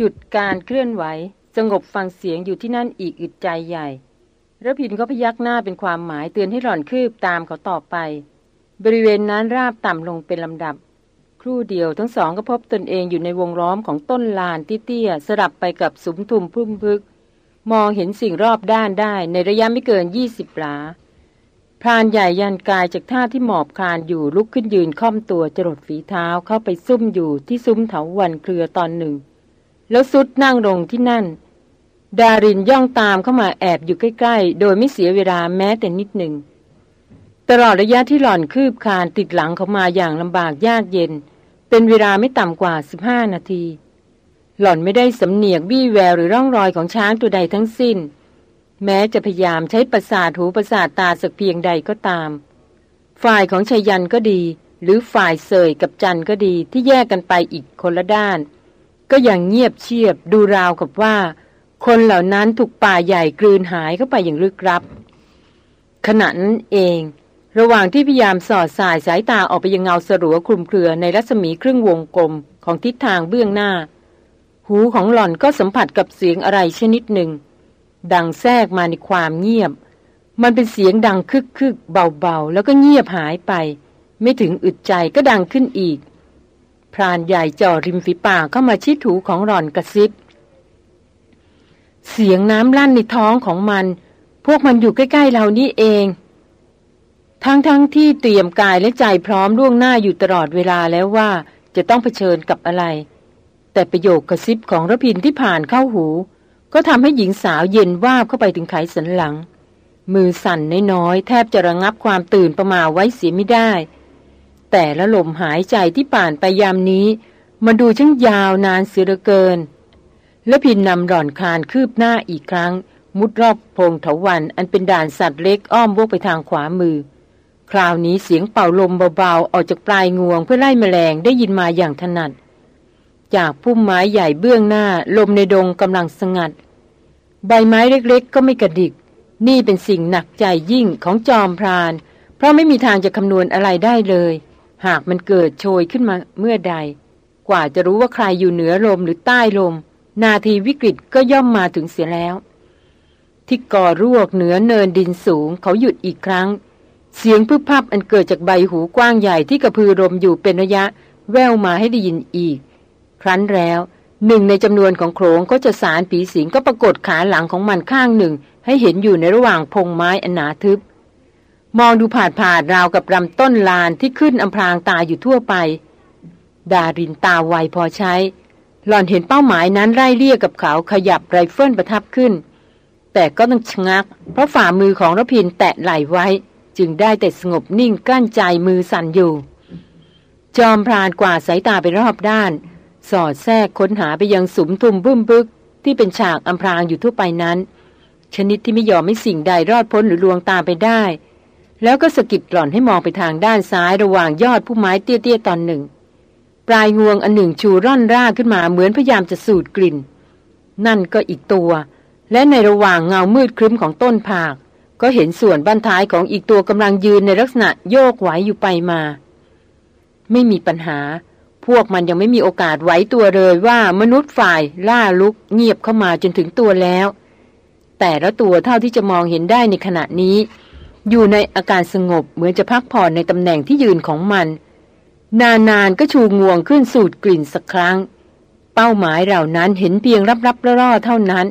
หยุดการเคลื่อนไหว สงบฟังเสียงอยู่ที่นั่นอีกอึดใจใหญ่ระพินก็พยักหน้าเป็นความหมายเตือนให้หล่อนคืบตามเขาต่อไป บริเวณนั้นราบต่ำลงเป็นลำดับ ครู่เดียวทั้งสองก็พบตนเองอยู่ในวงล้อมของต้นลานเตี้ยๆสลับไปกับสุมทุมพุ่มพึก มองเห็นสิ่งรอบด้านได้ในระยะไม่เกินยี่สิบหลาพรานใหญ่ยันกายจากท่าที่หมอบคลานอยู่ลุกขึ้นยืนค่อมตัวจรดฝีเท้าเข้าไปซุ่มอยู่ที่ซุ้มเถาวันเครือตอนหนึ่ง แล้วสุดนั่งลงที่นั่น ดารินย่องตามเข้ามาแอบอยู่ใกล้ๆ โดยไม่เสียเวลาแม้แต่นิดหนึ่ง ตลอดระยะที่หล่อนคืบคานติดหลังเขามาอย่างลำบากยากเย็น เป็นเวลาไม่ต่ำกว่าสิบห้านาที หล่อนไม่ได้สำเนียกบี้แววหรือร่องรอยของช้างตัวใดทั้งสิ้น แม้จะพยายามใช้ประสาทหูประสาทตาสักเพียงใดก็ตาม ฝ่ายของชายันก็ดี หรือฝ่ายเสยกับจันก็ดีที่แยกกันไปอีกคนละด้าน ก็ยังเงียบเชียบดูราวกับว่า คนเหล่านั้นถูกป่าใหญ่กลืนหายเข้าไปอย่างลึกลับ ขณะนั้นเอง ระหว่างที่พยายามสอดสายสายตาออกไปยังเงาสรัวคลุมเครือในรัศมีครึ่งวงกลมของทิศทางเบื้องหน้า หูของหล่อนก็สัมผัสกับเสียงอะไรชนิดหนึ่ง ดังแทรกมาในความเงียบ มันเป็นเสียงดังคึกคึกเบาๆ แล้วก็เงียบหายไป ไม่ถึงอึดใจก็ดังขึ้นอีก พรานใหญ่จ่อริมฝีปากเข้ามาชิดถูของหล่อนกระซิบ เสียงน้ำลั่นในท้องของมัน พวกมันอยู่ใกล้ ๆ เรานี่เอง ทั้งๆทที่เตรียมกายและใจพร้อมล่วงหน้าอยู่ตลอดเวลาแล้วว่าจะต้องเผชิญกับอะไร แต่ประโยคกระซิบของระพินที่ผ่านเข้าหู ก็ทำให้หญิงสาวเย็นวาบเข้าไปถึงไขสันหลัง มือสั่นน้อยๆแทบจะระงับความตื่นประมาไว้เสียไม่ได้ แต่ละลมหายใจที่ผ่านไปยามนี้มาดูช่างยาวนานเสือเกิน แล้วพินนำหล่อนคลานคืบหน้าอีกครั้ง มุดรอบพงเถาวันอันเป็นด่านสัตว์เล็กอ้อมวกไปทางขวามือ คราวนี้เสียงเป่าลมเบาๆ ออกจากปลายงวงเพื่อไล่แมลงได้ยินมาอย่างถนัด จากพุ่มไม้ใหญ่เบื้องหน้า ลมในดงกำลังสงัด ใบไม้เล็กๆ ก็ไม่กระดิก นี่เป็นสิ่งหนักใจยิ่งของจอมพรานเพราะไม่มีทางจะคำนวณอะไรได้เลย หากมันเกิดโชยขึ้นมาเมื่อใด กว่าจะรู้ว่าใครอยู่เหนือลมหรือใต้ลม นาทีวิกฤตก็ย่อมมาถึงเสียแล้ว ที่ก่อรวกเหนือเนินดินสูง เขาหยุดอีกครั้ง เสียงพึบพับอันเกิดจากใบหูกว้างใหญ่ที่กระพือลมอยู่เป็นระยะ แววมาให้ได้ยินอีก ครั้นแล้วหนึ่งในจำนวนของโขงก็จะสารผีสิงก็ปรากฏขาหลังของมันข้างหนึ่ง ให้เห็นอยู่ในระหว่างพงไม้อันหนาทึบ มองดูผาดผาดราวกับลำต้นลานที่ขึ้นอำพรางตาอยู่ทั่วไป ดารินตาไวพอใช้ หล่อนเห็นเป้าหมายนั้นไล่เรียกกับเขาขยับไรเฟิลประทับขึ้น แต่ก็ต้องชะงัก เพราะฝ่ามือของรพินแตะไหลไว้ จึงได้แต่สงบนิ่งกลั้นใจมือสั่นอยู่ จอมพรานกว่าสายตาไปรอบด้าน สอดแทรกค้นหาไปยังสุมทุมบึ้มบึก ที่เป็นฉากอำพรางอยู่ทั่วไปนั้น ชนิดที่ไม่ยอมให้สิ่งใดรอดพ้นหรือลวงตาไปได้ แล้วก็สกิดหล่อนให้มองไปทางด้านซ้ายระหว่างยอดผู้ไม้เตี้ยๆตอนหนึ่ง ปลายงวงอันหนึ่งชูร่อนร่าขึ้นมาเหมือนพยายามจะสูดกลิ่น นั่นก็อีกตัว และในระหว่างเงามืดครึ้มของต้นผาก ก็เห็นส่วนบั้นท้ายของอีกตัวกำลังยืนในลักษณะโยกไหวอยู่ไปมา ไม่มีปัญหา พวกมันยังไม่มีโอกาสไหวตัวเลยว่ามนุษย์ฝ่ายล่าลุกเงียบเข้ามาจนถึงตัวแล้ว แต่ละตัวเท่าที่จะมองเห็นได้ในขณะนี้ อยู่ในอาการสงบเหมือนจะพักผ่อนในตำแหน่งที่ยืนของมัน นานๆก็ชูงวงขึ้นสูดกลิ่นสักครั้ง เป้าหมายเหล่านั้นเห็นเพียงรับๆล่อๆเท่านั้น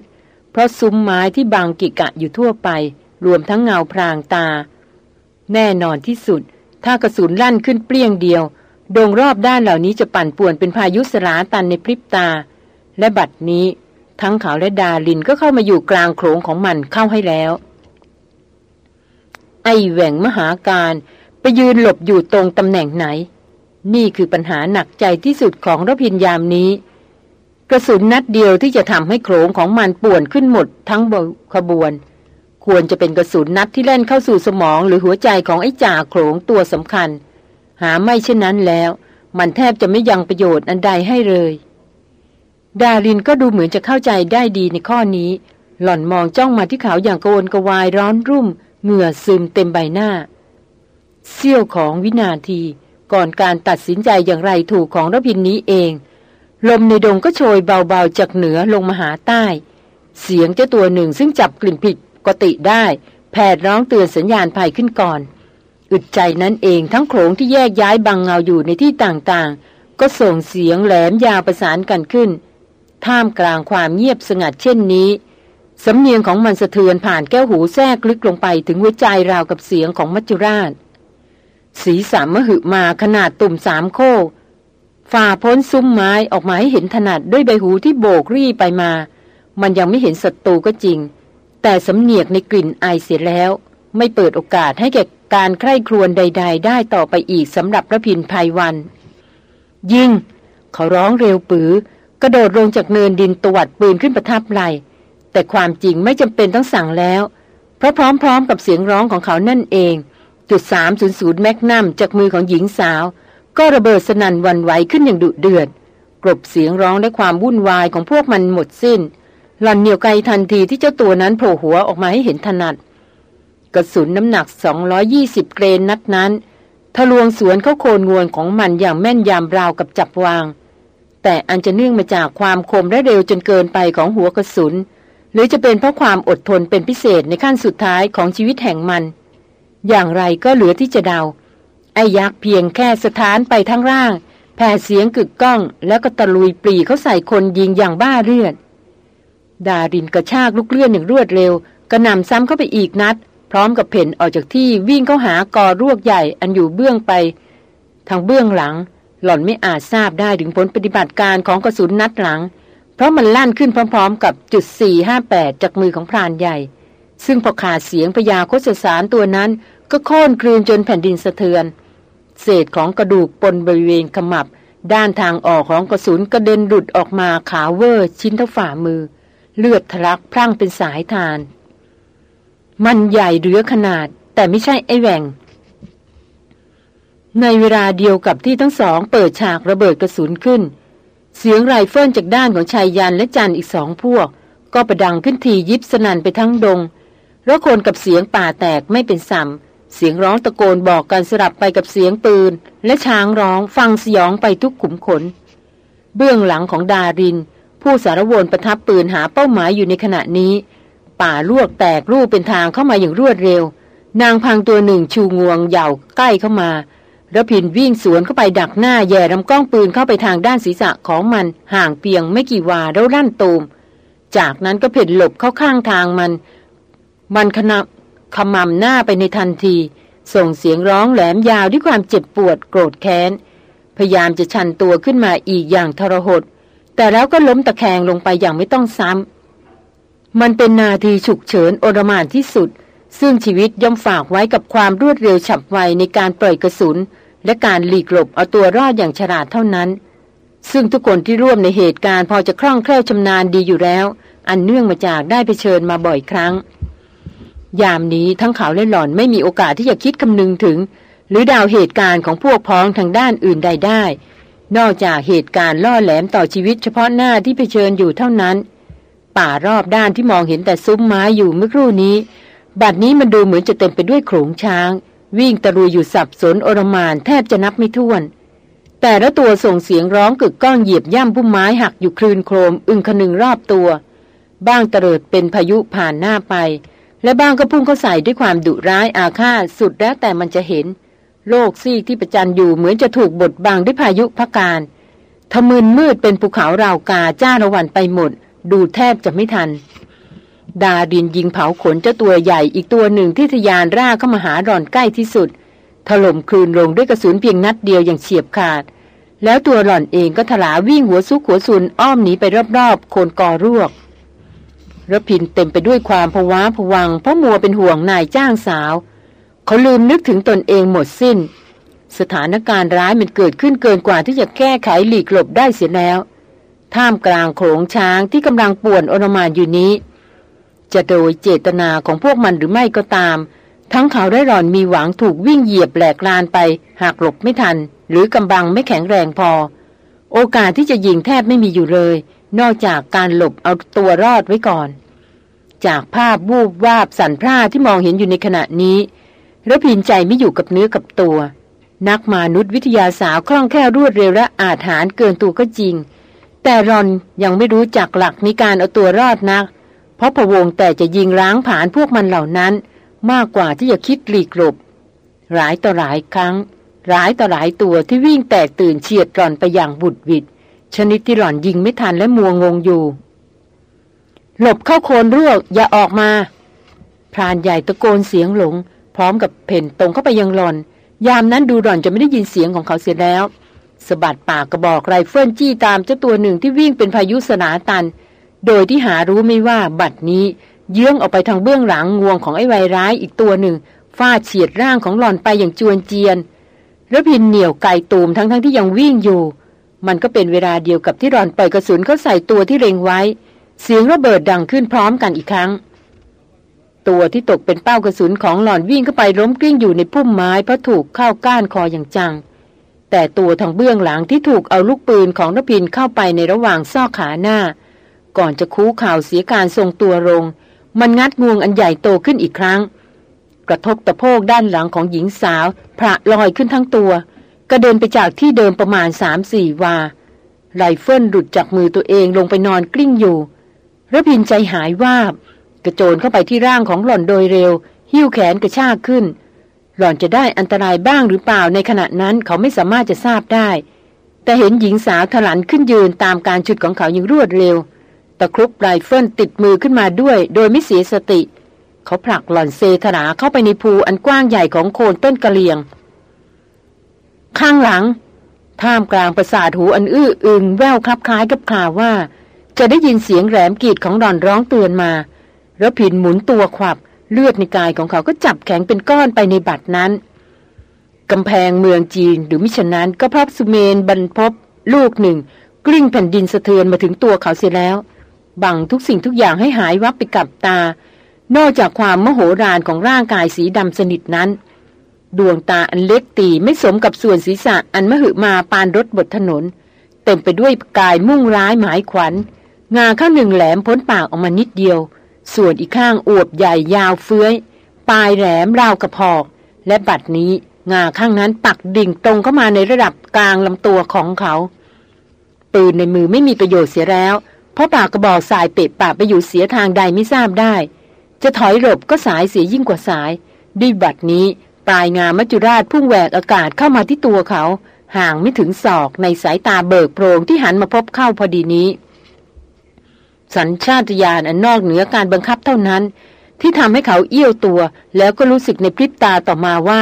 เพราะซุ้มไม้ที่บางกิกะอยู่ทั่วไป รวมทั้งเงาพรางตา แน่นอนที่สุด ถ้ากระสุนลั่นขึ้นเปรี้ยงเดียวดงรอบด้านเหล่านี้จะปั่นป่วนเป็นพายุสลาตันในพริบตา และบัดนี้ ทั้งเขาและดาลินก็เข้ามาอยู่กลางโขงของมันเข้าให้แล้ว ไอแหว่งมหาการไปยืนหลบอยู่ตรงตำแหน่งไหน นี่คือปัญหาหนักใจที่สุดของรพินยามนี้ กระสุนนัดเดียวที่จะทำให้โขงของมันป่วนขึ้นหมดทั้งขบวน ควรจะเป็นกระสุนนัดที่เล่นเข้าสู่สมองหรือหัวใจของไอ้จ่าโขงตัวสำคัญ หาไม่เช่นนั้นแล้ว มันแทบจะไม่ยังประโยชน์อันใดให้เลย ดารินก็ดูเหมือนจะเข้าใจได้ดีในข้อนี้ หล่อนมองจ้องมาที่เขาอย่างโกวนกวายร้อนรุ่ม เหงื่อซึมเต็มใบหน้าเสี้ยวของวินาทีก่อนการตัดสินใจอย่างไรถูกของรพินนี้เอง ลมในดงก็โชยเบาๆจากเหนือลงมาหาใต้ เสียงเจ้าตัวหนึ่งซึ่งจับกลิ่นผิดปกติได้ แผดร้องเตือนสัญญาณภัยขึ้นก่อน อึดใจนั้นเองทั้งโขงที่แยกย้ายบังเงาอยู่ในที่ต่างๆ ก็ส่งเสียงแหลมยาวประสานกันขึ้น ท่ามกลางความเงียบสงัดเช่นนี้ สำเนียงของมันสะเทือนผ่านแก้วหูแทรกลึกลงไปถึงหัวใจราวกับเสียงของมัจจุราช สีสามมหึมาขนาดตุ่มสามโคกฝ่าพ้นซุ้มไม้ออกมาให้เห็นถนัดด้วยใบหูที่โบกรี่ไปมา มันยังไม่เห็นศัตรูก็จริง แต่สำเนียกในกลิ่นไอเสียแล้ว ไม่เปิดโอกาสให้แก่การใคร่ครวญใด ๆ ได้ต่อไปอีกสำหรับพระพินภัยวัน ยิง เขาร้องเร็วปือ กระโดดลงจากเนินดินตวัดปืนขึ้นประทับไหล แต่ความจริงไม่จำเป็นต้องสั่งแล้ว เพราะพร้อมๆ กับเสียงร้องของเขานั่นเอง จุดสามศูนย์ศูนย์แมกนัมจากมือของหญิงสาว ก็ระเบิดสนั่นวันไหวขึ้นอย่างดุเดือด กลบเสียงร้องและความวุ่นวายของพวกมันหมดสิ้น หล่อนเหนียวไกลทันทีที่เจ้าตัวนั้นโผล่หัวออกมาให้เห็นถนัด กระสุนน้ำหนัก 220 เกรนนัดนั้นทะลวงสวนเข้าโคนงวนของมันอย่างแม่นยำราวกับจับวาง แต่อันจะเนื่องมาจากความคมและเร็วจนเกินไปของหัวกระสุน หรือจะเป็นเพราะความอดทนเป็นพิเศษในขั้นสุดท้ายของชีวิตแห่งมัน อย่างไรก็เหลือที่จะเดา ไอ้ยักษ์เพียงแค่สถานไปทั้งร่าง แผ่เสียงกึกก้อง แล้วก็ตะลุยปรีเขาใส่คนยิงอย่างบ้าเลือด ดารินกระชากลูกเลื่อนอย่างรวดเร็ว กระหน่ำซ้ำเข้าไปอีกนัด พร้อมกับเพ่นออกจากที่วิ่งเข้าหากอรวกใหญ่อันอยู่เบื้องไป ทางเบื้องหลัง หล่อนไม่อาจทราบได้ถึงผลปฏิบัติการของกระสุนนัดหลัง เพราะมันลั่นขึ้นพร้อมๆ กับจุด 458 จากมือของพรานใหญ่ ซึ่งพอขาดเสียงพยาโคสสารตัวนั้น ก็โค่นคลืนจนแผ่นดินสะเทือน เศษของกระดูกปนบริเวณขมับ ด้านทางออกของกระสุนกระเด็นหลุดออกมาขาเวอร์ชิ้นเท่าฝ่ามือ เลือดทะลักพรั่งเป็นสายทาน มันใหญ่เรือขนาด แต่ไม่ใช่ไอแหวงในเวลาเดียวกับที่ทั้งสองเปิดฉากระเบิดกระสุนขึ้น เสียงไรเฟิลจากด้านของชายยันและจันอีกสองพวก ก็ประดังขึ้นทียิบสนันไปทั้งดง แล้วคนกับเสียงป่าแตกไม่เป็นสัมเสียงร้องตะโกนบอกกันสลับไปกับเสียงปืน และช้างร้องฟังสยองไปทุกขุมขน เบื้องหลังของดาริน ผู้สารวนประทับปืนหาเป้าหมายอยู่ในขณะนี้ ป่าลวกแตกรูปเป็นทางเข้ามาอย่างรวดเร็ว นางพังตัวหนึ่งชูงวงเหย่าใกล้เข้ามา ระพินวิ่งสวนเข้าไปดักหน้าแย่ลำกล้องปืนเข้าไปทางด้านศีรษะของมันห่างเพียงไม่กี่วาแล้วรั่นตูม จากนั้นก็เพ่นหลบเข้าข้างทางมัน มันขณะขมำหน้าไปในทันที ส่งเสียงร้องแหลมยาวด้วยความเจ็บปวดโกรธแค้น พยายามจะชันตัวขึ้นมาอีกอย่างทรหด แต่แล้วก็ล้มตะแคงลงไปอย่างไม่ต้องซ้ำ มันเป็นนาทีฉุกเฉินโอรมานที่สุด ซึ่งชีวิตย่อมฝากไว้กับความรวดเร็วฉับไวในการปล่อยกระสุน และการหลีกหลบเอาตัวรอดอย่างฉลาดเท่านั้น ซึ่งทุกคนที่ร่วมในเหตุการณ์พอจะคล่องแคล่วชำนาญดีอยู่แล้ว อันเนื่องมาจากได้ไปเชิญมาบ่อยครั้ง ยามนี้ทั้งเขาและหล่อนไม่มีโอกาสที่จะคิดคำนึงถึง หรือดาวเหตุการณ์ของพวกพ้องทางด้านอื่นใดได้ นอกจากเหตุการณ์ล่อแหลมต่อชีวิตเฉพาะหน้าที่เผชิญอยู่เท่านั้น ป่ารอบด้านที่มองเห็นแต่ซุ้มไม้อยู่เมื่อครู่นี้ บัดนี้มันดูเหมือนจะเต็มไปด้วยโขลงช้าง วิ่งตะลุยอยู่สับสนโอรมานแทบจะนับไม่ถ้วน แต่ละตัวส่งเสียงร้องกึกก้องเหยียบย่ำพุ่มไม้หักอยู่คลืนโครม อึงคนึงรอบตัว บ้างเตลิดเป็นพายุผ่านหน้าไป และบ้างก็พุ่งเข้าใส่ด้วยความดุร้ายอาฆาตสุดแล้วแต่มันจะเห็น โลกซีกที่ประจันอยู่เหมือนจะถูกบดบังด้วยพายุพัการทมึนมืดเป็นภูเขาราวกาจ้าระวันไปหมด ดูแทบจะไม่ทัน ดาดินยิงเผาขนเจ้าตัวใหญ่อีกตัวหนึ่งที่ทยานร่าเข้ามาหาร่อนใกล้ที่สุด ถล่มคลืนลงด้วยกระสุนเพียงนัดเดียวอย่างเฉียบขาด แล้วตัวหล่อนเองก็ถลาวิ่งหัวซุกหัวซุนอ้อมหนีไปรอบๆ โคนกอรวกระพินเต็มไปด้วยความผวาผวังเพราะมัวเป็นห่วงนายจ้างสาว เขาลืมนึกถึงตนเองหมดสิ้น สถานการณ์ร้ายมันเกิดขึ้นเกินกว่าที่จะแก้ไขหลีกหลบได้เสียแล้ว ท่ามกลางโขงช้างที่กำลังป่วนอนมานอยู่นี้ จะโดยเจตนาของพวกมันหรือไม่ก็ตาม ทั้งเขาได้หลอนมีหวังถูกวิ่งเหยียบแหลกลานไป หากหลบไม่ทัน หรือกำบังไม่แข็งแรงพอ โอกาสที่จะยิงแทบไม่มีอยู่เลย นอกจากการหลบเอาตัวรอดไว้ก่อน จากภาพวูบวาบสันพร่าที่มองเห็นอยู่ในขณะนี้ระพินใจไม่อยู่กับเนื้อกับตัว นักมนุษยวิทยาสาวคล่องแคล่วรวดเร็วและอาจหารเกินตัวก็จริง แต่รอนยังไม่รู้จักหลักในการเอาตัวรอดนัก ราะพะวงแต่จะยิงล้างผานพวกมันเหล่านั้น มากกว่าที่จะคิดหลีกหลบ หลายต่อหลายครั้ง หลายต่อหลายตัวที่วิ่งแตกตื่นเฉียดรอนไปอย่างบุดวิดชนิดที่หล่อนยิงไม่ทันและมัวงงอยู่ หลบเข้าโคนรวกอย่าออกมา พรานใหญ่ตะโกนเสียงหลง พร้อมกับเผ่นตรงเข้าไปยังหล่อน ยามนั้นดูหล่อนจะไม่ได้ยินเสียงของเขาเสียแล้วสะบัดปากกระบอกไรเฟิลจี้ตามเจ้าตัวหนึ่งที่วิ่งเป็นพายุสลาตัน โดยที่หารู้ไม่ว่าบัดนี้ เยื้องออกไปทางเบื้องหลังงวงของไอ้วายร้ายอีกตัวหนึ่งฟาดเฉียดร่างของหล่อนไปอย่างจวนเจียนระพินเหนี่ยวไกตูมทั้งๆทที่ยังวิ่งอยู่ มันก็เป็นเวลาเดียวกับที่หล่อนปล่อยกระสุนเข้าใส่ตัวที่เล็งไว้ เสียงระเบิดดังขึ้นพร้อมกันอีกครั้ง ตัวที่ตกเป็นเป้ากระสุนของหล่อนวิ่งเข้าไปล้มกลิ้งอยู่ในพุ่มไม้เพราะถูกเข้าก้านคออย่างจัง แต่ตัวทางเบื้องหลังที่ถูกเอาลูกปืนของนพินเข้าไปในระหว่างซอกขาหน้า ก่อนจะคูข่าวเสียการทรงตัวลง มันงัดงวงอันใหญ่โตขึ้นอีกครั้ง กระทบตะโพกด้านหลังของหญิงสาวผงะลอยขึ้นทั้งตัว กระเด็นไปจากที่เดิมประมาณสามสี่วาไรเฟิลหลุดจากมือตัวเองลงไปนอนกลิ้งอยู่รพินทร์ใจหายวาบ กระโจนเข้าไปที่ร่างของหล่อนโดยเร็ว หิ้วแขนกระชากขึ้น หล่อนจะได้อันตรายบ้างหรือเปล่าในขณะนั้นเขาไม่สามารถจะทราบได้ แต่เห็นหญิงสาวถลันขึ้นยืนตามการฉุดของเขาอย่างรวดเร็ว ตะครุบไรเฟิลติดมือขึ้นมาด้วย โดยไม่เสียสติ เขาผลักหล่อนเซธนาเข้าไปในภูอันกว้างใหญ่ของโคนต้นกะเลียง ข้างหลัง ท่ามกลางประสาทหูอันอื้ออึงแววคลับคล้ายกับข่าวว่า จะได้ยินเสียงแหลมกรีดของหล่อนร้องเตือนมา แล้วผินหมุนตัวขวับเลือดในกายของเขาก็จับแข็งเป็นก้อนไปในบัตรนั้นกำแพงเมืองจีนหรือมิฉะนั้นก็พระสุเมนบรรพบลูกหนึ่ง กลิ้งแผ่นดินสะเทือนมาถึงตัวเขาเสียแล้ว บังทุกสิ่งทุกอย่างให้หายวับไปกับตา นอกจากความมโหฬารของร่างกายสีดำสนิทนั้น ดวงตาอันเล็กตีไม่สมกับส่วนศีรษะอันมหึมาปานรถบนถนน เต็มไปด้วยกายมุ่งร้ายหมายขวัญ งาข้างหนึ่งแหลมพ้นปากออกมานิดเดียว ส่วนอีกข้างอวบใหญ่ยาวเฟื้อยปลายแหลมราวกระพอก และบัดนี้งาข้างนั้นปักดิ่งตรงเข้ามาในระดับกลางลำตัวของเขา ปืนในมือไม่มีประโยชน์เสียแล้ว เพราะปากกระบอกสายเปะปากไปอยู่เสียทางใดไม่ทราบได้ จะถอยหลบก็สายเสียยิ่งกว่าสาย ด้วยบัดนี้ปลายงามัจจุราชพุ่งแหวกอากาศเข้ามาที่ตัวเขา ห่างไม่ถึงศอกในสายตาเบิกโพรงที่หันมาพบเข้าพอดีนี้ สัญชาตญาณอันนอกเหนือการบังคับเท่านั้น ที่ทำให้เขาเอี้ยวตัว แล้วก็รู้สึกในพริบตาต่อมาว่า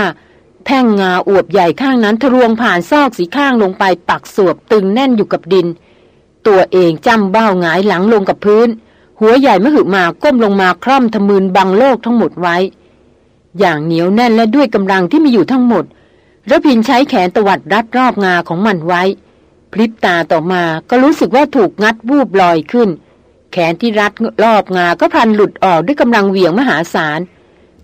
แท่งงาอวบใหญ่ข้างนั้นทะลวงผ่านซอกสีข้างลงไปปักสวบตึงแน่นอยู่กับดิน ตัวเองจำเบ้าหงายหลังลงกับพื้น หัวใหญ่มหึมาก้มลงมาคร่อมทมืนบังโลกทั้งหมดไว้ อย่างเหนียวแน่นและด้วยกำลังที่มีอยู่ทั้งหมดระพินใช้แขนตวัดรัดรอบงาของมันไว้พริบตาต่อมาก็รู้สึกว่าถูกงัดวูบลอยขึ้น แขนที่รัดรอบงาก็พันหลุดออกด้วยกำลังเหวี่ยงมหาศาล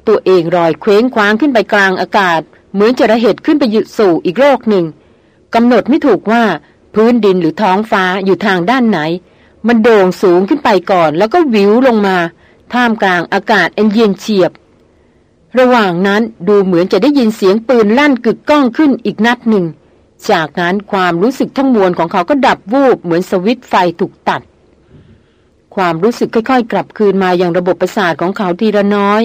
ตัวเองรอยเคว้งคว้างขึ้นไปกลางอากาศ เหมือนจะระเหตุขึ้นไปยุสู่อีกโลกหนึ่งกำหนดไม่ถูกว่า พื้นดินหรือท้องฟ้าอยู่ทางด้านไหน มันโด่งสูงขึ้นไปก่อนแล้วก็วิวลงมา ท่ามกลางอากาศเอ็นเย็นเฉียบ ระหว่างนั้นดูเหมือนจะได้ยินเสียงปืนลั่นกึกก้องขึ้นอีกนัดหนึ่ง จากนั้นความรู้สึกทั้งมวลของเขาก็ดับวูบเหมือนสวิตไฟถูกตัด ความรู้สึกค่อยๆ กลับคืนมาอย่างระบบประสาทของเขาทีละน้อย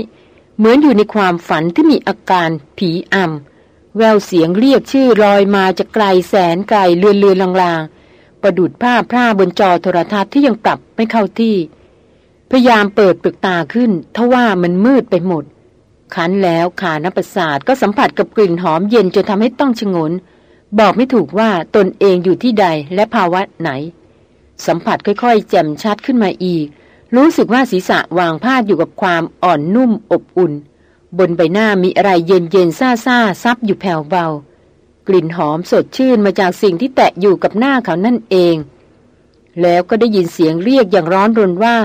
เหมือนอยู่ในความฝันที่มีอาการผีอำ แววเสียงเรียกชื่อลอยมาจากไกลแสนไกลเลือนเลือนลางๆ ประดุดผ้าพร่าบนจอโทรทัศน์ที่ยังปรับไม่เข้าที่ พยายามเปิดปลึกตาขึ้นทว่ามันมืดไปหมดขันแล้วขานประสาทก็สัมผัสกับกลิ่นหอมเย็นจนทำให้ต้องชงน บอกไม่ถูกว่าตนเองอยู่ที่ใดและภาวะไหน สัมผัสค่อยๆ แจ่มชัดขึ้นมาอีก รู้สึกว่าศีรษะวางพาดอยู่กับความอ่อนนุ่มอบอุ่น บนใบหน้ามีอะไรเย็นเย็นซ่าซาซับอยู่แผ่วเบา กลิ่นหอมสดชื่นมาจากสิ่งที่แตะอยู่กับหน้าเขานั่นเอง แล้วก็ได้ยินเสียงเรียกอย่างร้อนรนว่า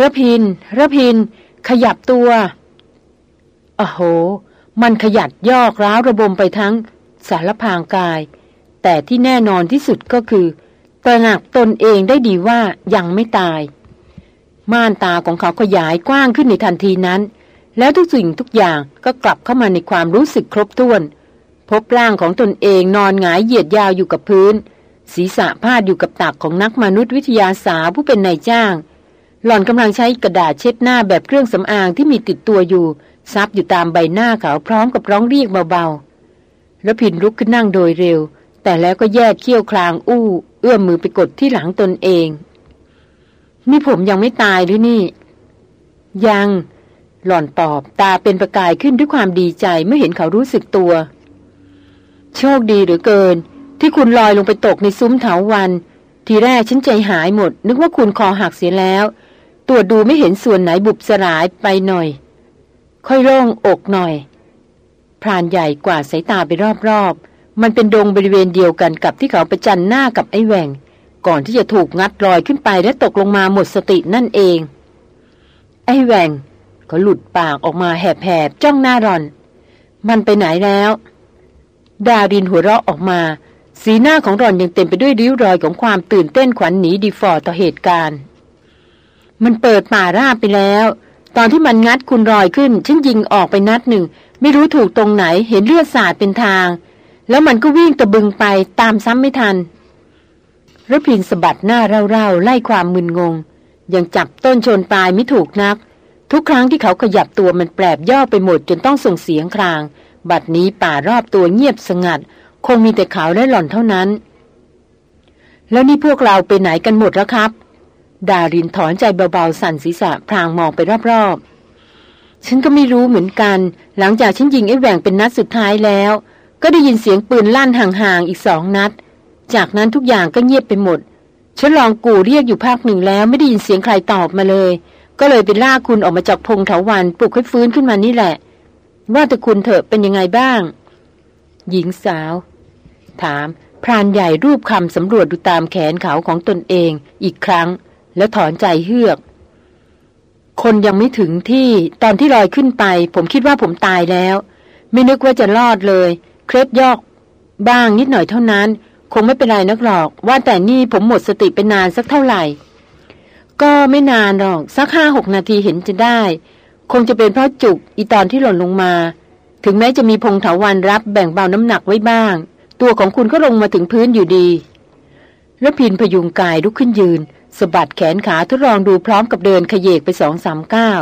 ระพินระพิน ขยับตัวโอ้โห มันขยัดยอกร้าวระบมไปทั้งสารพางกาย แต่ที่แน่นอนที่สุดก็คือตระหนักตนเองได้ดีว่ายังไม่ตาย ม่านตาของเขาขยายกว้างขึ้นในทันทีนั้น แล้วทุกสิ่งทุกอย่างก็กลับเข้ามาในความรู้สึกครบถ้วน พบร่างของตนเองนอนหงายเหยียดยาวอยู่กับพื้น ศีรษะพาดอยู่กับตักของนักมนุษยวิทยาสาวผู้เป็นนายจ้าง หล่อนกำลังใช้กระดาษเช็ดหน้าแบบเครื่องสำอางที่มีติดตัวอยู่ซับอยู่ตามใบหน้าเขาพร้อมกับร้องเรียกเบาๆแล้วพินลุกขึ้นนั่งโดยเร็ว แต่แล้วก็แยกเขี้ยวคลางอู้ เอื้อมมือไปกดที่หลังตนเอง นี่ผมยังไม่ตายหรือนี่ ยัง หล่อนตอบตาเป็นประกายขึ้นด้วยความดีใจเมื่อเห็นเขารู้สึกตัว โชคดีหรือเกิน ที่คุณลอยลงไปตกในซุ้มเถาวัน ทีแรกฉันใจหายหมด นึกว่าคุณคอหักเสียแล้ว ตรวจดูไม่เห็นส่วนไหนบุบสลายไปหน่อย ค่อยโล่งอกหน่อย พรานใหญ่กว่าสายตาไปรอบๆ มันเป็นดงบริเวณเดียวกันกับที่เขาไปจันหน้ากับไอ้แหวงก่อนที่จะถูกงัดลอยขึ้นไปและตกลงมาหมดสตินั่นเอง ไอ้แหว่ง ก็หลุดปากออกมาแหบๆจ้องหน้ารอน มันไปไหนแล้ว ดารินหัวเราะออกมา สีหน้าของรอนยังเต็มไปด้วยริ้วรอยของความตื่นเต้นขวัญหนีดีฟอร์ต่อเหตุการณ์ มันเปิดป่าราบไปแล้ว ตอนที่มันงัดคุณรอยขึ้นฉันยิงออกไปนัดหนึ่ง ไม่รู้ถูกตรงไหนเห็นเลือดสาดเป็นทาง แล้วมันก็วิ่งตะบึงไปตามซ้ำไม่ทันรพินสะบัดหน้าเร่าๆไล่ความมึนงง ยังจับต้นชนปลายไม่ถูกนัก ทุกครั้งที่เขาขยับตัวมันแปรบย่อไปหมดจนต้องส่งเสียงคราง บัดนี้ป่ารอบตัวเงียบสงัด คงมีแต่เขาและหล่อนเท่านั้น แล้วนี่พวกเราไปไหนกันหมดแล้วครับ ดารินถอนใจเบาๆ สั่นศีรษะพรางมองไปรอบๆ ฉันก็ไม่รู้เหมือนกัน หลังจากฉันยิงไอ้แหว่งเป็นนัดสุดท้ายแล้ว ก็ได้ยินเสียงปืนลั่นห่างๆอีกสองนัด จากนั้นทุกอย่างก็เงียบไปหมด ฉันลองกูเรียกอยู่ภาคหนึ่งแล้วไม่ได้ยินเสียงใครตอบมาเลย ก็เลยไปล่าคุณออกมาจากพงเถาวันปลุกให้ฟื้นขึ้นมานี่แหละ ว่าแต่คุณเถอะเป็นยังไงบ้าง หญิงสาว ถามพรานใหญ่รูปคำสำรวจดูตามแขนเขาของตนเองอีกครั้ง แล้วถอนใจเฮือก คนยังไม่ถึงที่ตอนที่ลอยขึ้นไป ผมคิดว่าผมตายแล้ว ไม่นึกว่าจะรอดเลย เคล็ดยอกบ้างนิดหน่อยเท่านั้น คงไม่เป็นไรนักหรอก ว่าแต่นี่ผมหมดสติไปนานสักเท่าไหร่ ก็ไม่นานหรอก สักห้าหกนาทีเห็นจะได้ คงจะเป็นเพราะจุกอีตอนที่หล่นลงมา ถึงแม้จะมีพงเถาวันรับแบ่งเบาน้ำหนักไว้บ้าง ตัวของคุณก็ลงมาถึงพื้นอยู่ดี แล้วพินพยุงกายลุกขึ้นยืนสะบัดแขนขาทดลองดูพร้อมกับเดินขยเยกไปสองสามก้าว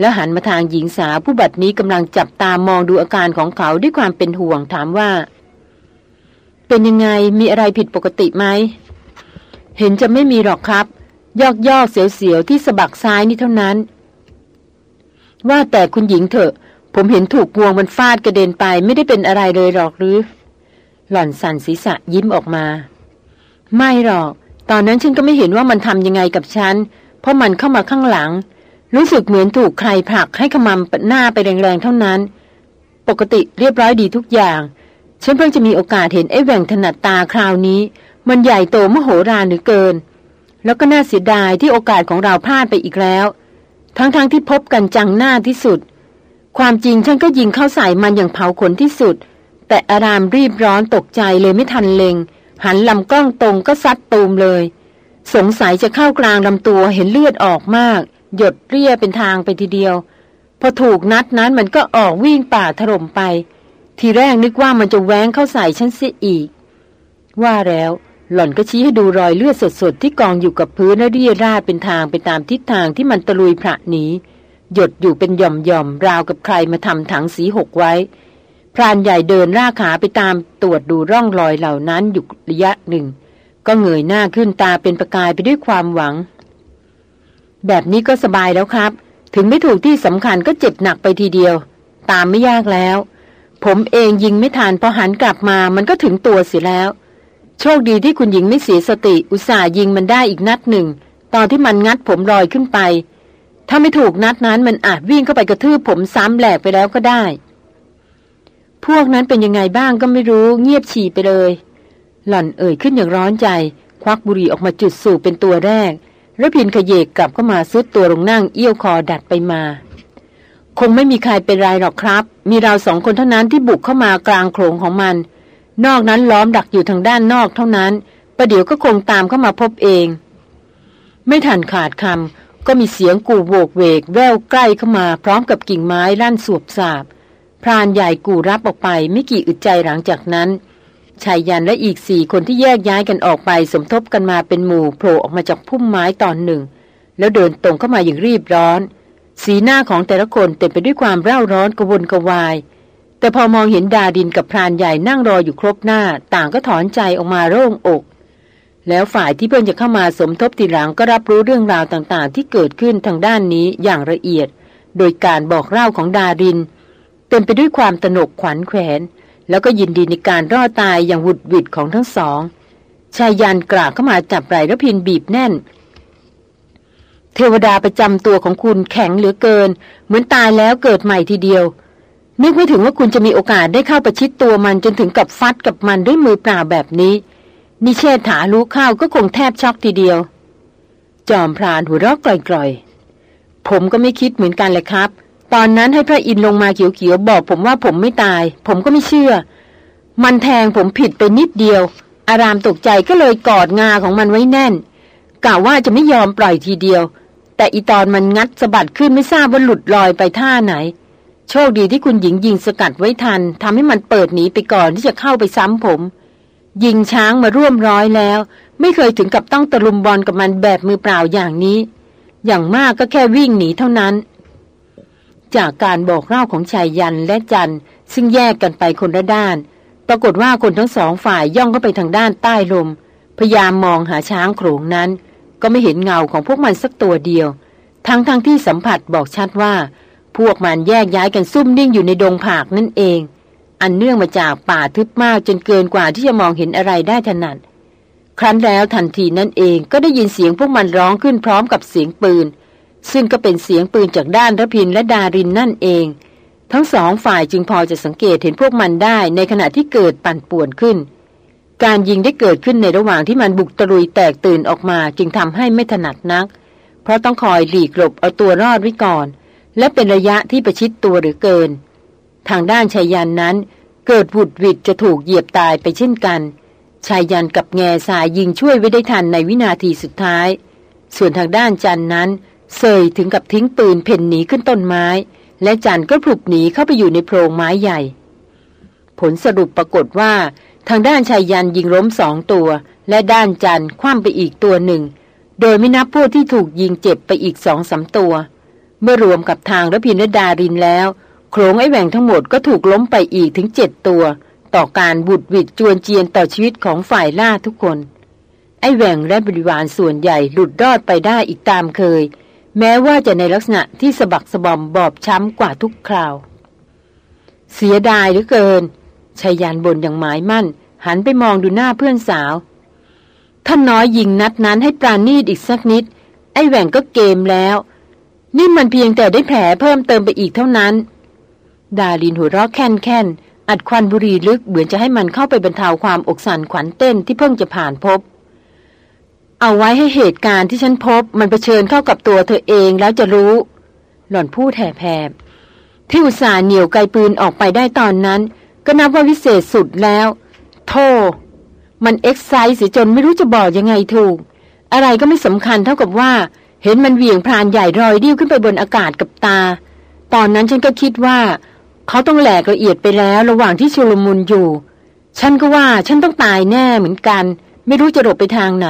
แล้วหันมาทางหญิงสาวผู้บัดนี้กำลังจับตามองดูอาการของเขาด้วยความเป็นห่วงถามว่า เป็นยังไงมีอะไรผิดปกติไหมเห็นจะไม่มีหรอกครับ ยอกยอกเสียวๆที่สะบักซ้ายนี่เท่านั้น ว่าแต่คุณหญิงเถอะ ผมเห็นถูกงวงมันฟาดกระเด็นไปไม่ได้เป็นอะไรเลยหรอกหรือ หล่อนสั่นศีรษะยิ้มออกมา ไม่หรอก ตอนนั้นฉันก็ไม่เห็นว่ามันทำยังไงกับฉัน เพราะมันเข้ามาข้างหลัง รู้สึกเหมือนถูกใครผลักให้ขมำหน้าไปแรงๆเท่านั้น ปกติเรียบร้อยดีทุกอย่างฉันเพิ่งจะมีโอกาสเห็นไอ้แหว่งถนัดตาคราวนี้ มันใหญ่โตมโหฬารหรือเกิน แล้วก็น่าเสียดายที่โอกาสของเราพลาดไปอีกแล้ว ทั้งๆทที่พบกันจังหน้าที่สุด ความจริงฉันก็ยิงเข้าใส่มันอย่างเผาขนที่สุด แต่อารามรีบร้อนตกใจเลยไม่ทันเลงหันลำกล้องตรงก็ซัดตูมเลย สงสัยจะเข้ากลางลำตัวเห็นเลือดออกมาก หยดเรียเป็นทางไปทีเดียว พอถูกนัดนั้นมันก็ออกวิ่งป่าถล่มไป ทีแรกนึกว่ามันจะแว้งเข้าใส่ฉันเสียอีก ว่าแล้ว หล่อนก็ชี้ให้ดูรอยเลือดสดๆ ที่กองอยู่กับพื้นและเรียราดเป็นทางไปตามทิศทางที่มันตะลุยพระหนีหยดอยู่เป็นหย่อมๆ ราวกับใครมาทำถังสีหกไว้ พรานใหญ่เดินล่าขาไปตามตรวจดูร่องรอยเหล่านั้นอยู่ระยะหนึ่ง ก็เงยหน้าขึ้นตาเป็นประกายไปด้วยความหวัง แบบนี้ก็สบายแล้วครับ ถึงไม่ถูกที่สำคัญก็เจ็บหนักไปทีเดียว ตามไม่ยากแล้ว ผมเองยิงไม่ทันพอหันกลับมามันก็ถึงตัวเสียแล้ว โชคดีที่คุณหญิงไม่เสียสติ อุตส่าห์ยิงมันได้อีกนัดหนึ่ง ตอนที่มันงัดผมลอยขึ้นไป ถ้าไม่ถูกนัดนั้นมันอาจวิ่งเข้าไปกระทืบผมซ้ำแหลกไปแล้วก็ได้ พวกนั้นเป็นยังไงบ้างก็ไม่รู้ เงียบฉี่ไปเลย หล่อนเอ่ยขึ้นอย่างร้อนใจ ควักบุหรี่ออกมาจุดสูบเป็นตัวแรกแล้วพินขยเยกกลับก็มาซุดตัวลงนั่งเอี้ยวคอดัดไปมา คงไม่มีใครเป็นไรหรอกครับ มีเราสองคนเท่านั้นที่บุกเข้ามากลางโขงของมัน นอกนั้นล้อมดักอยู่ทางด้านนอกเท่านั้น ประเดี๋ยวก็คงตามเข้ามาพบเอง ไม่ทันขาดคำก็มีเสียงกูโวกเวกแววใกล้เข้ามาพร้อมกับกิ่งไม้ลั่นสวบสาบ พรานใหญ่กูรับออกไปไม่กี่อึดใจหลังจากนั้นชายยันและอีกสี่คนที่แยกย้ายกันออกไปสมทบกันมาเป็นหมู่โผล่ออกมาจากพุ่มไม้ตอนหนึ่ง แล้วเดินตรงเข้ามาอย่างรีบร้อน สีหน้าของแต่ละคนเต็มไปด้วยความเร่าร้อนกระวนกระวาย แต่พอมองเห็นดาดินกับพรานใหญ่นั่งรออยู่ครบหน้า ต่างก็ถอนใจออกมาโล่งอก แล้วฝ่ายที่เพิ่งจะเข้ามาสมทบทีหลังก็รับรู้เรื่องราวต่างๆ ที่เกิดขึ้นทางด้านนี้อย่างละเอียด โดยการบอกเล่าของดาดิน เต็มไปด้วยความตนกขวัญแขวน แล้วก็ยินดีในการรอดตายอย่างหุดหวิดของทั้งสองชายยันกราเข้ามาจับไหล่ระพินบีบแน่น เทวดาประจำตัวของคุณแข็งเหลือเกิน เหมือนตายแล้วเกิดใหม่ทีเดียว นึกไม่ถึงว่าคุณจะมีโอกาสได้เข้าประชิดตัวมันจนถึงกับฟัดกับมันด้วยมือเปล่าแบบนี้ นิเชษฐารู้ข้าวก็คงแทบช็อกทีเดียว จอมพรานหัวเราะกร่อยๆ ผมก็ไม่คิดเหมือนกันเลยครับ ตอนนั้นให้พระอินทร์ลงมาเขียวๆบอกผมว่าผมไม่ตาย ผมก็ไม่เชื่อ มันแทงผมผิดไปนิดเดียว อารามตกใจก็เลยกอดงาของมันไว้แน่นกะว่าจะไม่ยอมปล่อยทีเดียว แต่อีตอนมันงัดสะบัดขึ้นไม่ทราบว่าหลุดลอยไปท่าไหน โชคดีที่คุณหญิงยิงสกัดไว้ทันทำให้มันเปิดหนีไปก่อนที่จะเข้าไปซ้ำผม ยิงช้างมาร่วมร้อยแล้ว ไม่เคยถึงกับต้องตะลุมบอลกับมันแบบมือเปล่าอย่างนี้ อย่างมากก็แค่วิ่งหนีเท่านั้น จากการบอกเล่าของชายยันและจันซึ่งแยกกันไปคนละด้าน ปรากฏว่าคนทั้งสองฝ่ายย่องเข้าไปทางด้านใต้ลม พยายามมองหาช้างโขลงนั้น ก็ไม่เห็นเงาของพวกมันสักตัวเดียว ทั้งๆทที่สัมผัสบอกชัดว่า พวกมันแยกย้ายกันซุ่มนิ่งอยู่ในดงผากนั่นเอง อันเนื่องมาจากป่าทึบมากจนเกินกว่าที่จะมองเห็นอะไรได้ถนัดครั้นแล้วทันทีนั่นเองก็ได้ยินเสียงพวกมันร้องขึ้นพร้อมกับเสียงปืน ซึ่งก็เป็นเสียงปืนจากด้านระพินและดารินนั่นเอง ทั้งสองฝ่ายจึงพอจะสังเกตเห็นพวกมันได้ในขณะที่เกิดปั่นป่วนขึ้น การยิงได้เกิดขึ้นในระหว่างที่มันบุกตรุยแตกตื่นออกมาจึงทำให้ไม่ถนัดนัก เพราะต้องคอยหลีกหลบเอาตัวรอดไว้ก่อน และเป็นระยะที่ประชิดตัวหรือเกิน ทางด้านชายยันนั้น เกิดบุดวิดจะถูกเหยียบตายไปเช่นกันชายยันกับแง่สายยิงช่วยไว้ได้ทันในวินาทีสุดท้าย ส่วนทางด้านจันนั้นเซยถึงกับทิ้งปืนเพ่นหนีขึ้นต้นไม้ และจันก็ผลุบหนีเข้าไปอยู่ในโพรงไม้ใหญ่ ผลสรุปปรากฏว่า ทางด้านชายยันยิงล้มสองตัว และด้านจันคว่ำไปอีกตัวหนึ่ง โดยไม่นับพวกที่ถูกยิงเจ็บไปอีกสองสาตัว เมื่อรวมกับทางระพินดารินแล้วโครงไอแหว่งทั้งหมดก็ถูกล้มไปอีกถึงเจ็ดตัว ต่อการบุดวิดจวนเจียนต่อชีวิตของฝ่ายล่าทุกคน ไอแหว่งและบริวารส่วนใหญ่หลุดรอดไปได้อีกตามเคย แม้ว่าจะในลักษณะที่สะบักสะบอมบอบช้ำกว่าทุกคราว เสียดายเหลือเกินชายันบนอย่างหมายมั่น หันไปมองดูหน้าเพื่อนสาวท่านน้อยยิงนัดนั้นให้ปราณีตอีกสักนิด ไอแหว่งก็เกมแล้ว นี่มันเพียงแต่ได้แผลเพิ่มเติมไปอีกเท่านั้น ดาลินหัวเราะแค่นแค่นอัดควันบุหรี่ลึกเหมือนจะให้มันเข้าไปบรรเทาความอกสั่นขวัญเต้นที่เพิ่งจะผ่านพบ เอาไว้ให้เหตุการณ์ที่ฉันพบ มันเผชิญเข้ากับตัวเธอเองแล้วจะรู้ หล่อนพูดแผบที่อุตส่าห์เหนี่ยวไกปืนออกไปได้ตอนนั้น ก็นับว่าวิเศษสุดแล้ว โทมันเอ็กไซส์เสียจนไม่รู้จะบอกยังไงถูก อะไรก็ไม่สำคัญเท่ากับว่า เห็นมันเหวี่ยงพรานใหญ่รอยดิ้วขึ้นไปบนอากาศกับตา ตอนนั้นฉันก็คิดว่า เขาต้องแหลกละเอียดไปแล้วระหว่างที่ชุลมุนอยู่ ฉันก็ว่าฉันต้องตายแน่เหมือนกัน ไม่รู้จะหลบไปทางไหน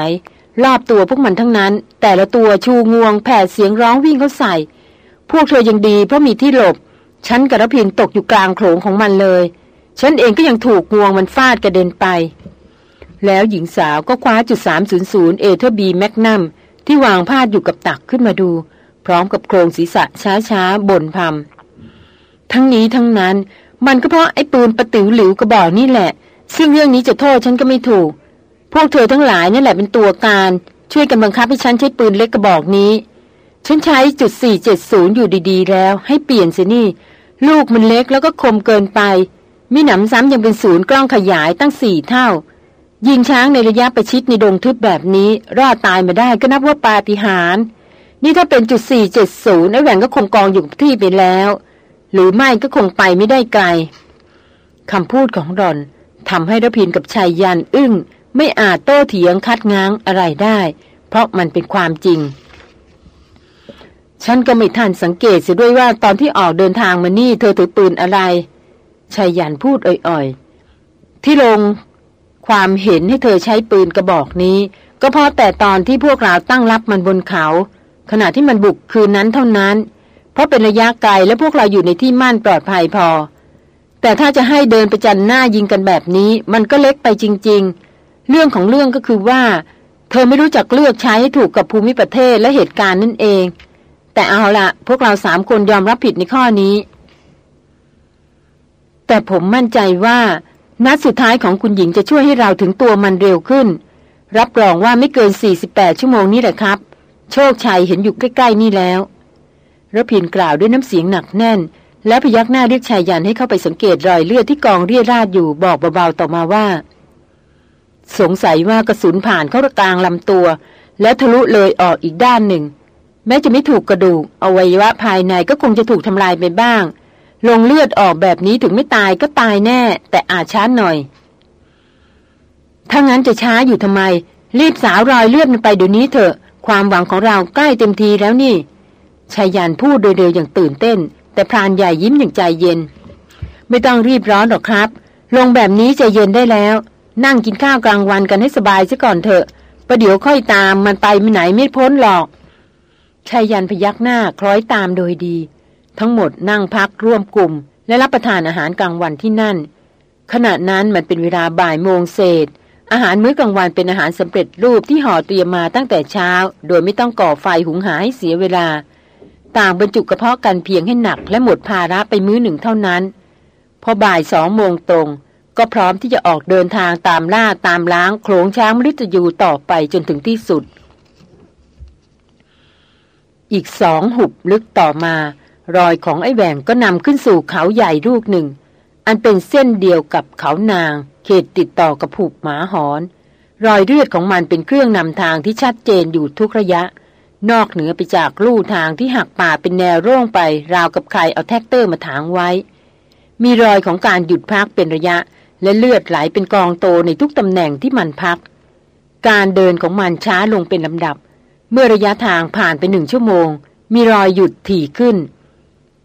รอบตัวพวกมันทั้งนั้น แต่ละตัวชูงวงแผดเสียงร้องวิ่งเข้าใส่ พวกเธอยังดีเพราะมีที่หลบ ฉันกับรพินตกอยู่กลางโขลงของมันเลย ฉันเองก็ยังถูกงวงมันฟาดกระเด็นไป แล้วหญิงสาวก็คว้าจุด300เอเธอร์บีแมกนัม ที่วางพาดอยู่กับตักขึ้นมาดู พร้อมกับโครงศีรษะช้าๆบ่นพำทั้งนี้ทั้งนั้น มันก็เพราะไอ้ปืนประติ๋วหลิวกระบอกนี่แหละ ซึ่งเรื่องนี้จะโทษฉันก็ไม่ถูก พวกเธอทั้งหลายนี่แหละเป็นตัวการ ช่วยกันบังคับให้ฉันใช้ปืนเล็กกระบอกนี้ ฉันใช้จุด470อยู่ดีๆ แล้ว ให้เปลี่ยนสินี่ ลูกมันเล็กแล้วก็คมเกินไปมีหนำซ้ำยังเป็นศูนย์กล้องขยายตั้งสี่เท่า ยิงช้างในระยะประชิดในดงทึบแบบนี้รอดตายมาได้ก็นับว่าปาฏิหาริย์นี่ถ้าเป็นจุด470ไอ้แหวนก็คงกองอยู่ที่ไปแล้ว หรือไม่ก็คงไปไม่ได้ไกลคำพูดของรอนทำให้ระพินกับชายยันอึ้ง ไม่อาจโต้เถียงคัดง้างอะไรได้ เพราะมันเป็นความจริง ฉันก็ไม่ทันสังเกตเสียด้วยว่าตอนที่ออกเดินทางมานี่ เธอถือปืนอะไรชายยันพูดอ่อยๆ ที่ลง ความเห็นให้เธอใช้ปืนกระบอกนี้ ก็เพราะแต่ตอนที่พวกเราตั้งรับมันบนเขา ขณะที่มันบุกคืนนั้นเท่านั้น เพราะเป็นระยะไกลและพวกเราอยู่ในที่มั่นปลอดภัยพอ แต่ถ้าจะให้เดินไปจันหน้ายิงกันแบบนี้ มันก็เล็กไปจริง ๆ เรื่องของเรื่องก็คือว่า เธอไม่รู้จักเลือกใช้ให้ถูกกับภูมิประเทศและเหตุการณ์นั่นเอง แต่เอาละพวกเราสามคนยอมรับผิดในข้อนี้ แต่ผมมั่นใจว่า นัดสุดท้ายของคุณหญิงจะช่วยให้เราถึงตัวมันเร็วขึ้น รับรองว่าไม่เกิน 48 ชั่วโมงนี้แหละครับ โชคชัยเห็นอยู่ใกล้ ๆ นี่แล้วระพินกล่าวด้วยน้ำเสียงหนักแน่น และพยักหน้าเรียกชายยันให้เข้าไปสังเกตรอยเลือดที่กองเรียราดอยู่บอกเบาๆต่อมาว่า สงสัยว่ากระสุนผ่านเข้ากลางลำตัว และทะลุเลยออกอีกด้านหนึ่ง แม้จะไม่ถูกกระดูกอวัยวะภายในก็คงจะถูกทำลายไปบ้าง ลงเลือดออกแบบนี้ถึงไม่ตายก็ตายแน่ แต่อาจช้าหน่อย ถ้างั้นจะช้าอยู่ทำไม รีบสาวรอยเลือดมันไปเดี๋ยวนี้เถอะ ความหวังของเราใกล้เต็มทีแล้วนี่ชายยันพูดโดยเร็วอย่างตื่นเต้น แต่พรานใหญ่ยิ้มอย่างใจเย็น ไม่ต้องรีบร้อนหรอกครับ ลงแบบนี้ใจเย็นได้แล้ว นั่งกินข้าวกลางวันกันให้สบายซะก่อนเถอะประเดี๋ยวค่อยตามมันไปไม่ไหนไม่พ้นหรอกชายยันพยักหน้าคล้อยตามโดยดี ทั้งหมดนั่งพักร่วมกลุ่ม และรับประทานอาหารกลางวันที่นั่น ขณะนั้นมันเป็นเวลาบ่ายโมงเศษ อาหารมื้อกลางวันเป็นอาหารสำเร็จรูปที่ห่อเตรียมมาตั้งแต่เช้า โดยไม่ต้องก่อไฟหุงหาให้เสียเวลา ต่างบรรจุกระเพาะกันเพียงให้หนัก และหมดภาระไปมื้อหนึ่งเท่านั้น พอบ่ายสองโมงตรง ก็พร้อมที่จะออกเดินทางตามล่าตามล้างโขลงช้างมฤตยูต่อไปจนถึงที่สุดอีกสองหุบลึกต่อมา รอยของไอ้แหวงก็นำขึ้นสู่เขาใหญ่ลูกหนึ่ง อันเป็นเส้นเดียวกับเขานาง เขตติดต่อกับผูกหมาหอน รอยเลือดของมันเป็นเครื่องนำทางที่ชัดเจนอยู่ทุกระยะ นอกเหนือไปจากลู่ทางที่หักป่าเป็นแนวร่องไป ราวกับใครเอาแทรกเตอร์มาถางไว้ มีรอยของการหยุดพักเป็นระยะ และเลือดไหลเป็นกองโตในทุกตำแหน่งที่มันพัก การเดินของมันช้าลงเป็นลำดับ เมื่อระยะทางผ่านไปหนึ่งชั่วโมง มีรอยหยุดถี่ขึ้น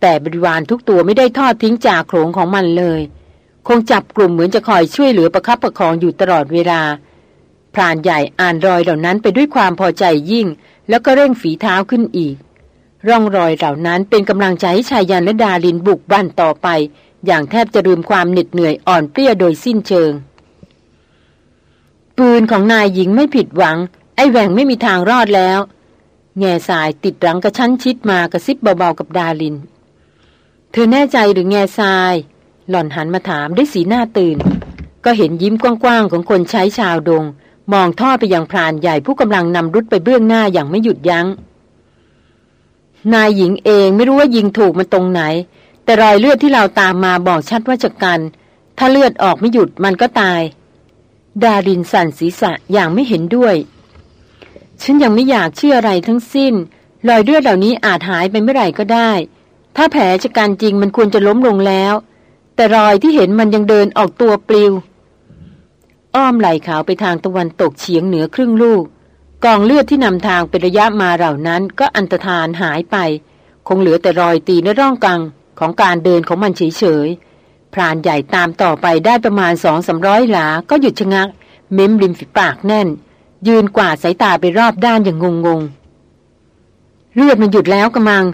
แต่บริวารทุกตัวไม่ได้ทอดทิ้งจากโขงของมันเลย คงจับกลุ่มเหมือนจะคอยช่วยเหลือประคับประคองอยู่ตลอดเวลาพรานใหญ่อ่านรอยเหล่านั้นไปด้วยความพอใจยิ่ง แล้วก็เร่งฝีเท้าขึ้นอีก ร่องรอยเหล่านั้นเป็นกำลังใจให้ชายยันและดาลินบุกบ้านต่อไป อย่างแทบจะลืมความเหน็ดเหนื่อยอ่อนเปรี้ยโดยสิ้นเชิง ปืนของนายหญิงไม่ผิดหวัง ไอ้แหว่งไม่มีทางรอดแล้ว แง่สายติดรังกระชั้นชิดมากระซิบเบาๆกับดาลิน เธอแน่ใจหรือแง่ทราย หล่อนหันมาถามด้วยสีหน้าตื่น ก็เห็นยิ้มกว้างๆของคนใช้ชาวดง มองท่อไปยังพรานใหญ่ผู้กำลังนำรุดไปเบื้องหน้าอย่างไม่หยุดยัง้ง นายหญิงเองไม่รู้ว่ายิงถูกมันตรงไหน แต่รอยเลือดที่เราตามมาบอกชัดว่าจะกัน ถ้าเลือดออกไม่หยุดมันก็ตาย ดารินสั่นศีรษะอย่างไม่เห็นด้วย ฉันยังไม่อยากเชื่ออะไรทั้งสิ้น รอยเลือดเหล่านี้อาจหายไปเมื่อไหร่ก็ได้ ถ้าแผลจะการจริงมันควรจะล้มลงแล้ว แต่รอยที่เห็นมันยังเดินออกตัวปลิว อ้อมไหลขาวไปทางตะวันตกเฉียงเหนือครึ่งลูก กองเลือดที่นำทางเป็นระยะมาเหล่านั้นก็อันตรธานหายไป คงเหลือแต่รอยตีและร่องกังของการเดินของมันเฉยๆพรานใหญ่ตามต่อไปได้ประมาณสองสามร้อยหลา ก็หยุดชะงัก เม้มริมฝีปากแน่น ยืนกวาดสายตาไปรอบด้านอย่างงงๆเลือดมันหยุดแล้วกระมัง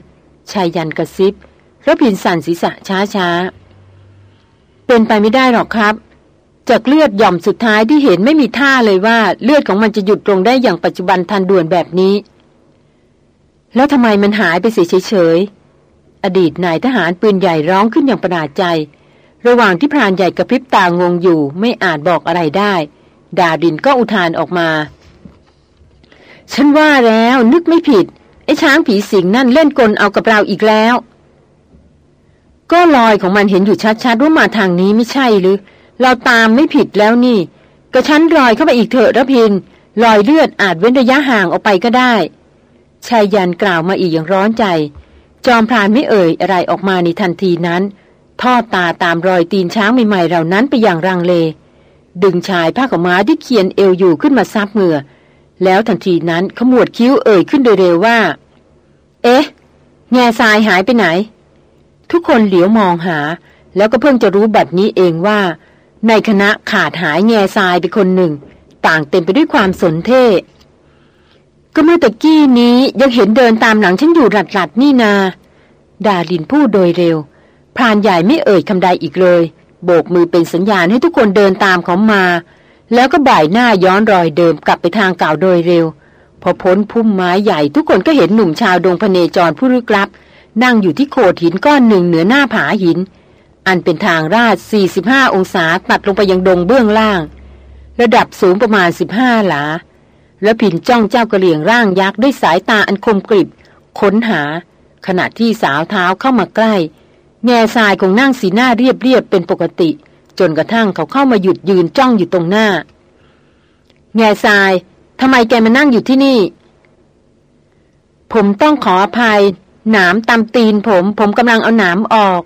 ชายยันกระซิบระพินสั่นศีรษะช้าช้าเป็นไปไม่ได้หรอกครับ จากเลือดหย่อมสุดท้ายที่เห็นไม่มีท่าเลยว่าเลือดของมันจะหยุดลงได้อย่างปัจจุบันทันด่วนแบบนี้ แล้วทำไมมันหายไปเสียเฉยๆอดีตนายทหารปืนใหญ่ร้องขึ้นอย่างประหลาดใจ ระหว่างที่พรานใหญ่กระพริบตางงอยู่ ไม่อาจบอกอะไรได้ ดาดินก็อุทานออกมา ฉันว่าแล้วนึกไม่ผิด อ้ช้างผีสิงนั่นเล่นกลเอากับเราอีกแล้ว ก็ลอยของมันเห็นอยู่ชัดๆว่ามาทางนี้ไม่ใช่หรือ เราตามไม่ผิดแล้วนี่ กระชั้นรอยเข้าไปอีกเถอะระพินรอยเลือดอาจเว้นระยะห่างออกไปก็ได้ชายยันกล่าวมาอีกอย่างร้อนใจ จอมพรานไม่เอ่ยอะไรออกมาในทันทีนั้น ทอดตาตามรอยตีนช้างใหม่ๆเหล่านั้นไปอย่างรังเล ดึงชายผ้าขม้าที่เคียนเอวอยู่ขึ้นมาซับเมื่อ แล้วทันทีนั้นขมวดคิ้วเอ่ยขึ้นโดยเร็วว่า เอ๊ะ แง่ทรายหายไปไหน ทุกคนเหลียวมองหา แล้วก็เพิ่งจะรู้บัดนี้เองว่า ในคณะขาดหายแง่ทรายไปคนหนึ่ง ต่างเต็มไปด้วยความสนเท่ก็เมื่อตะกี้นี้ยังเห็นเดินตามหลังฉันอยู่หลัดๆนี่นา ดาลินพูดโดยเร็ว พรานใหญ่ไม่เอ่ยคำใดอีกเลย โบกมือเป็นสัญญาณให้ทุกคนเดินตามเขามา แล้วก็บ่ายหน้าย้อนรอยเดิมกลับไปทางเก่าโดยเร็ว พอพ้นพุ่มไม้ใหญ่ทุกคนก็เห็นหนุ่มชาวดงพเนจรผู้ลึกลับ นั่งอยู่ที่โขดหินก้อนหนึ่งเหนือหน้าผาหิน อันเป็นทางราด 45 องศาตัดลงไปยังดงเบื้องล่าง ระดับสูงประมาณ 15 หลา แล้วผินจ้องเจ้ากระเหลี่ยงร่างยักษ์ด้วยสายตาอันคมกริบ ค้นหา ขณะที่สาวเท้าเข้ามาใกล้ แง่ทรายคงนั่งสีหน้าเรียบๆเป็นปกติ จนกระทั่งเขาเข้ามาหยุดยืนจ้องอยู่ตรงหน้า แง่ทรายทำไมแกมานั่งอยู่ที่นี่ ผมต้องขออภัย หนามตำตีนผม ผมกำลังเอาหนามออก